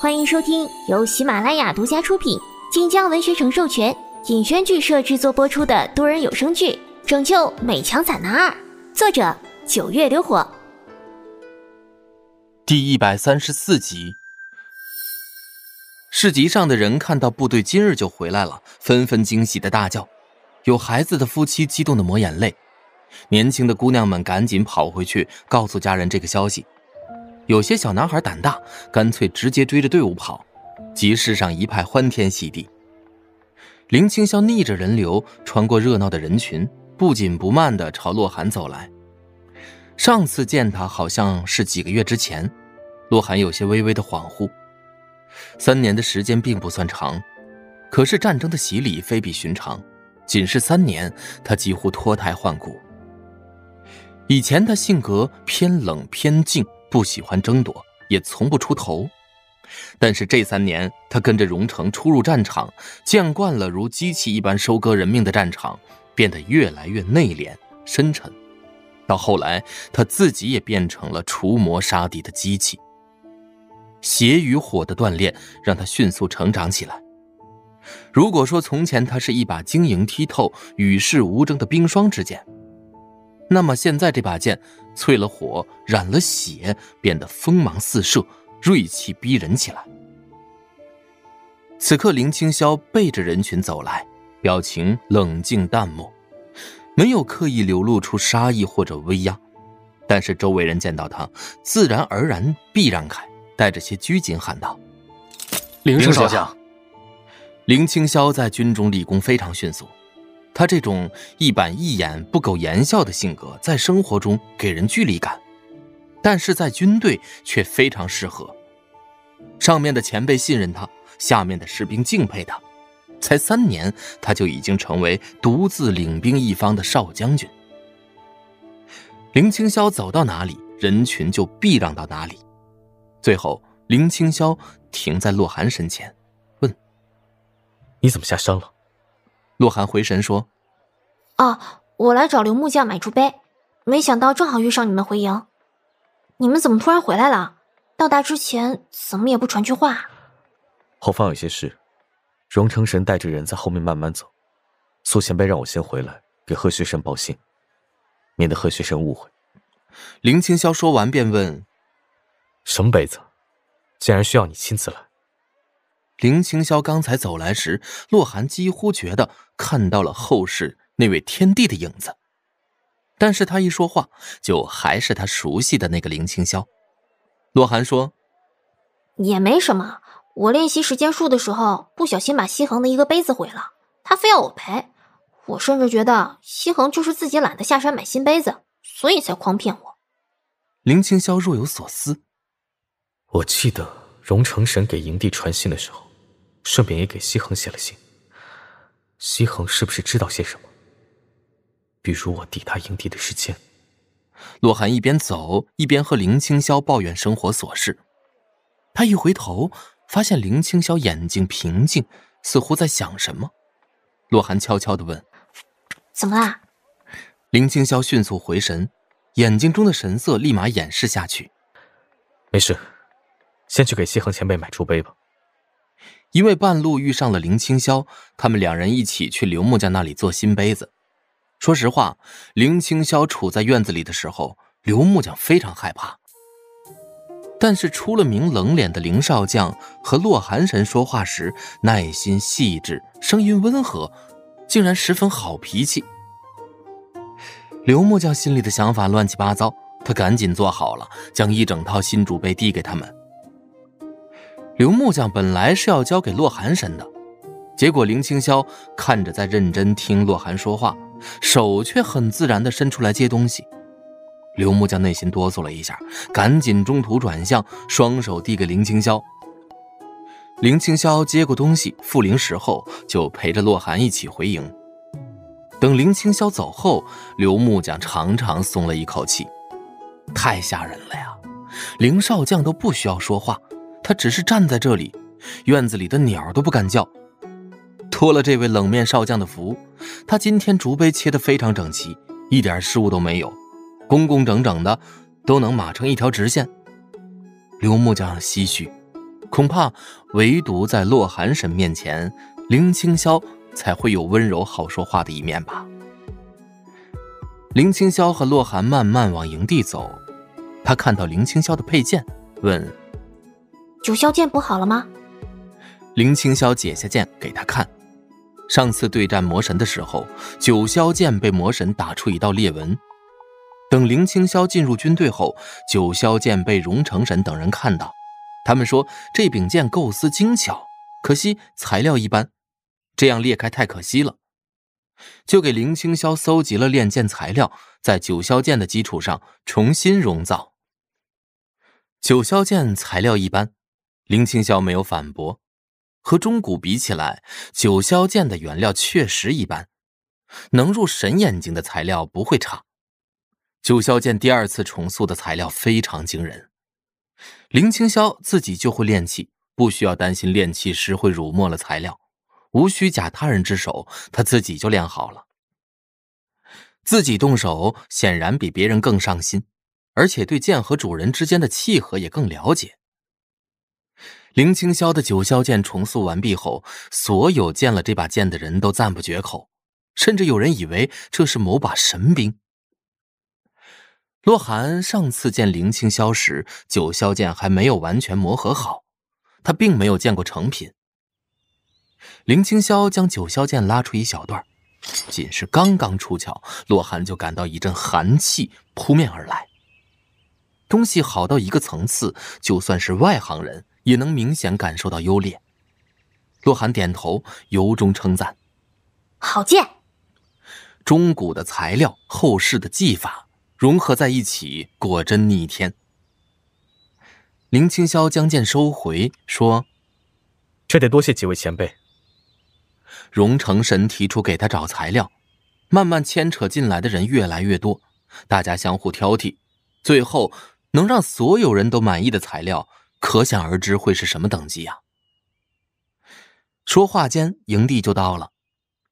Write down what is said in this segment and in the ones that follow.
欢迎收听由喜马拉雅独家出品、晋江文学城授权、尹轩剧社制作播出的多人有声剧《拯救美强惨男二》，作者九月流火，第一百三十四集。市集上的人看到部队今日就回来了，纷纷惊喜的大叫，有孩子的夫妻激动的抹眼泪，年轻的姑娘们赶紧跑回去告诉家人这个消息。有些小男孩胆大，干脆直接追着队伍跑，集市上一派欢天喜地。林青霄逆着人流穿过热闹的人群，不紧不慢地朝洛寒走来。上次见他好像是几个月之前，洛寒有些微微的恍惚。三年的时间并不算长，可是战争的洗礼非比寻常，仅是三年，他几乎脱胎换骨。以前他性格偏冷偏静。不喜欢争夺，也从不出头。但是这三年，他跟着荣成出入战场，见惯了如机器一般收割人命的战场，变得越来越内敛深沉。到后来，他自己也变成了除魔杀敌的机器。血与火的锻炼让他迅速成长起来。如果说从前他是一把晶莹剔透、与世无争的冰霜之剑，那么现在这把剑，淬了火，染了血，变得锋芒四射，锐气逼人起来。此刻，林青霄背着人群走来，表情冷静淡漠，没有刻意流露出杀意或者威压。但是周围人见到他，自然而然避让开，带着些拘谨喊道：“林少将。”林青霄在军中立功非常迅速。他这种一板一眼、不苟言笑的性格，在生活中给人距离感，但是在军队却非常适合。上面的前辈信任他，下面的士兵敬佩他。才三年，他就已经成为独自领兵一方的少将军。林青霄走到哪里，人群就避让到哪里。最后，林青霄停在洛寒身前，问：“你怎么下山了？”洛寒回神说：“啊，我来找刘木匠买竹杯，没想到正好遇上你们回营。你们怎么突然回来了？到达之前怎么也不传句话？”后方有些事，荣成神带着人在后面慢慢走。苏前辈让我先回来给贺学神报信，免得贺学神误会。林青霄说完便问：“什么杯子？竟然需要你亲自来？”林清霄刚才走来时，洛寒几乎觉得看到了后世那位天帝的影子。但是他一说话，就还是他熟悉的那个林清霄。洛寒说：“也没什么，我练习时间术的时候，不小心把西恒的一个杯子毁了，他非要我赔。我甚至觉得西恒就是自己懒得下山买新杯子，所以才诓骗我。”林清霄若有所思：“我记得荣成神给营地传信的时候。”顺便也给西恒写了信。西恒是不是知道些什么？比如我抵达营地的时间。洛寒一边走一边和林青霄抱怨生活琐事。他一回头，发现林青霄眼睛平静，似乎在想什么。洛寒悄悄的问：“怎么啦？”林青霄迅速回神，眼睛中的神色立马掩饰下去。没事，先去给西恒前辈买竹杯吧。因为半路遇上了林青霄，他们两人一起去刘木匠那里做新杯子。说实话，林青霄处在院子里的时候，刘木匠非常害怕。但是出了名冷脸的林少将和洛寒神说话时，耐心细致，声音温和，竟然十分好脾气。刘木匠心里的想法乱七八糟，他赶紧做好了，将一整套新竹杯递给他们。刘木匠本来是要交给洛寒神的，结果林青霄看着在认真听洛寒说话，手却很自然地伸出来接东西。刘木匠内心哆嗦了一下，赶紧中途转向，双手递给林青霄。林青霄接过东西，付灵石后就陪着洛寒一起回营。等林青霄走后，刘木匠长长松了一口气，太吓人了呀！林少将都不需要说话。他只是站在这里，院子里的鸟都不敢叫。托了这位冷面少将的福，他今天竹杯切得非常整齐，一点失误都没有，工工整整的，都能码成一条直线。刘木匠唏嘘，恐怕唯独在洛寒神面前，林青霄才会有温柔好说话的一面吧。林青霄和洛寒慢慢往营地走，他看到林青霄的佩剑，问：“九霄剑补好了吗？”林青霄解下剑给他看。上次对战魔神的时候，九霄剑被魔神打出一道裂纹。等林青霄进入军队后，九霄剑被荣成神等人看到，他们说这柄剑构思精巧，可惜材料一般，这样裂开太可惜了，就给林青霄搜集了炼剑材料，在九霄剑的基础上重新熔造。九霄剑材料一般，林青霄没有反驳。和中古比起来，九霄剑的原料确实一般，能入神眼睛的材料不会差。九霄剑第二次重塑的材料非常惊人，林青霄自己就会炼器，不需要担心炼器师会辱没了材料，无需假他人之手，他自己就炼好了。自己动手显然比别人更上心，而且对剑和主人之间的契合也更了解。林青霄的九霄剑重塑完毕后，所有见了这把剑的人都赞不绝口，甚至有人以为这是某把神兵。洛寒上次见林青霄时，九霄剑还没有完全磨合好，他并没有见过成品。林青霄将九霄剑拉出一小段，仅是刚刚出鞘，洛寒就感到一阵寒气扑面而来。东西好到一个层次，就算是外行人。也能明显感受到优劣。洛寒点头，由衷称赞：“好剑！中古的材料，后世的技法融合在一起，果真逆天。”林青霄将剑收回，说：“这得多谢几位前辈。”荣成神提出给他找材料，慢慢牵扯进来的人越来越多，大家相互挑剔，最后能让所有人都满意的材料。可想而知会是什么等级呀！说话间，营地就到了，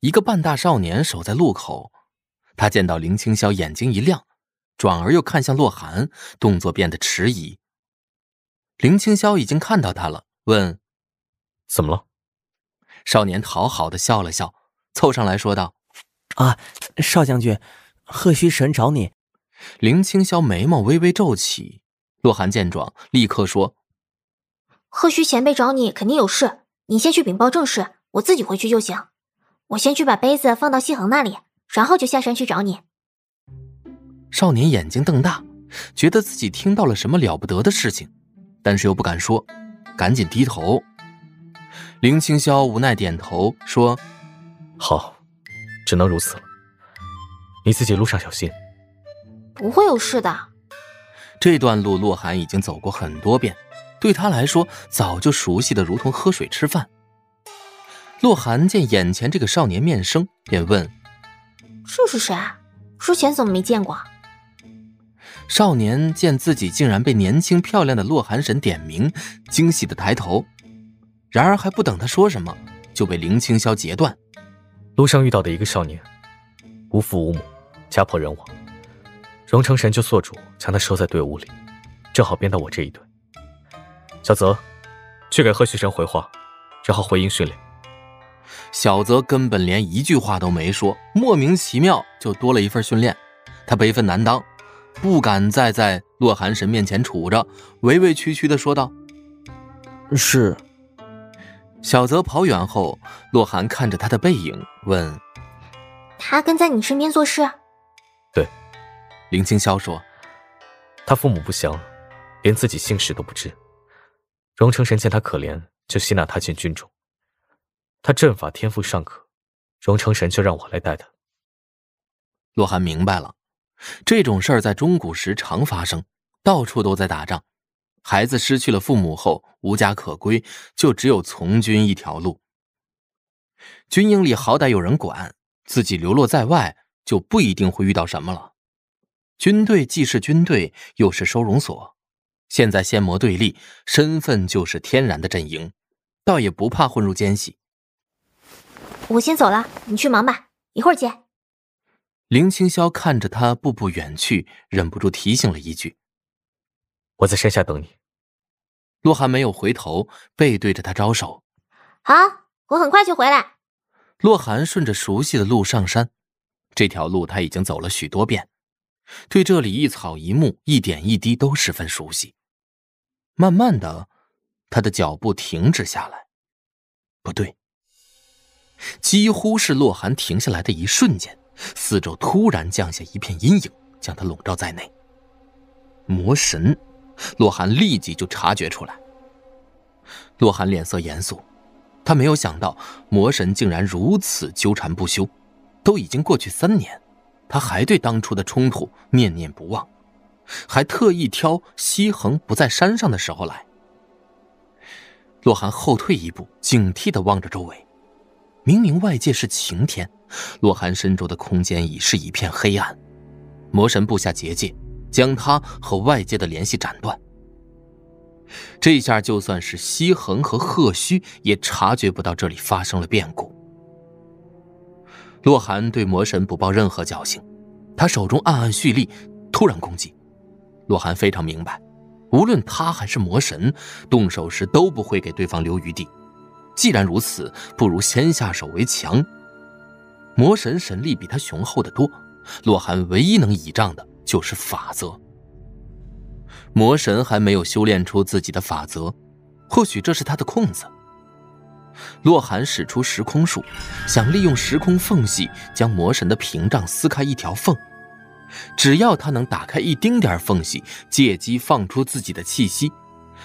一个半大少年守在路口。他见到林青霄，眼睛一亮，转而又看向洛寒，动作变得迟疑。林青霄已经看到他了，问：“怎么了？”少年讨好的笑了笑，凑上来说道：“啊，少将军，贺虚神找你。”林青霄眉毛微微皱起。洛寒见状，立刻说。贺虚前辈找你肯定有事，你先去禀报正事，我自己回去就行。我先去把杯子放到西恒那里，然后就下山去找你。少年眼睛瞪大，觉得自己听到了什么了不得的事情，但是又不敢说，赶紧低头。林青霄无奈点头说：“好，只能如此了。你自己路上小心。”不会有事的。这段路洛寒已经走过很多遍。对他来说，早就熟悉的如同喝水吃饭。洛寒见眼前这个少年面生，便问：“这是谁？之前怎么没见过？”少年见自己竟然被年轻漂亮的洛寒神点名，惊喜的抬头。然而还不等他说什么，就被林青霄截断：“路上遇到的一个少年，无父无母，家破人亡，荣成神就做主将他收在队伍里，正好编到我这一队。”小泽，去给贺旭晨回话，然后回营训练。小泽根本连一句话都没说，莫名其妙就多了一份训练。他悲愤难当，不敢再在洛寒神面前杵着，委委屈屈的说道：“是。”小泽跑远后，洛寒看着他的背影，问：“他跟在你身边做事？”“对。”林清霄说：“他父母不详，连自己姓氏都不知。”荣成神见他可怜，就吸纳他进军中。他阵法天赋尚可，荣成神就让我来带他。洛寒明白了，这种事儿在中古时常发生，到处都在打仗。孩子失去了父母后无家可归，就只有从军一条路。军营里好歹有人管，自己流落在外就不一定会遇到什么了。军队既是军队，又是收容所。现在仙魔对立，身份就是天然的阵营，倒也不怕混入奸细。我先走了，你去忙吧，一会儿见。林青霄看着他步步远去，忍不住提醒了一句：“我在山下等你。”洛寒没有回头，背对着他招手：“好，我很快就回来。”洛寒顺着熟悉的路上山，这条路他已经走了许多遍，对这里一草一木、一点一滴都十分熟悉。慢慢的，他的脚步停止下来。不对，几乎是洛寒停下来的一瞬间，四周突然降下一片阴影，将他笼罩在内。魔神，洛寒立即就察觉出来。洛寒脸色严肃。他没有想到魔神竟然如此纠缠不休，都已经过去三年，他还对当初的冲突念念不忘，还特意挑西恒不在山上的时候来。洛寒后退一步，警惕的望着周围，明明外界是晴天，洛寒身周的空间已是一片黑暗。魔神布下结界，将他和外界的联系斩断。这下就算是西恒和贺虚也察觉不到这里发生了变故。洛寒对魔神不抱任何侥幸，他手中暗暗蓄力，突然攻击。洛寒非常明白，无论他还是魔神，动手时都不会给对方留余地。既然如此，不如先下手为强。魔神神力比他雄厚的多，洛寒唯一能倚仗的就是法则。魔神还没有修炼出自己的法则，或许这是他的空子。洛寒使出时空术，想利用时空缝隙将魔神的屏障撕开一条缝。只要他能打开一丁点缝隙，借机放出自己的气息，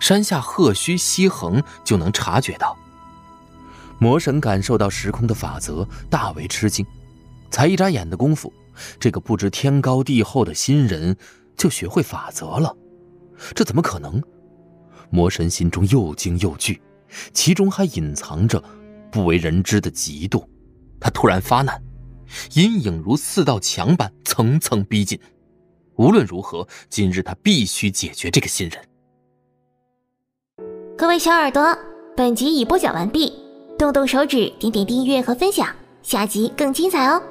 山下鹤须西恒就能察觉到。魔神感受到时空的法则，大为吃惊。才一眨眼的功夫，这个不知天高地厚的新人就学会法则了。这怎么可能？魔神心中又惊又惧，其中还隐藏着不为人知的嫉妒。他突然发难，阴影如四道墙般层层逼近。无论如何，今日他必须解决这个新人。各位小耳朵，本集已播讲完毕，动动手指，点点订阅和分享，下集更精彩哦！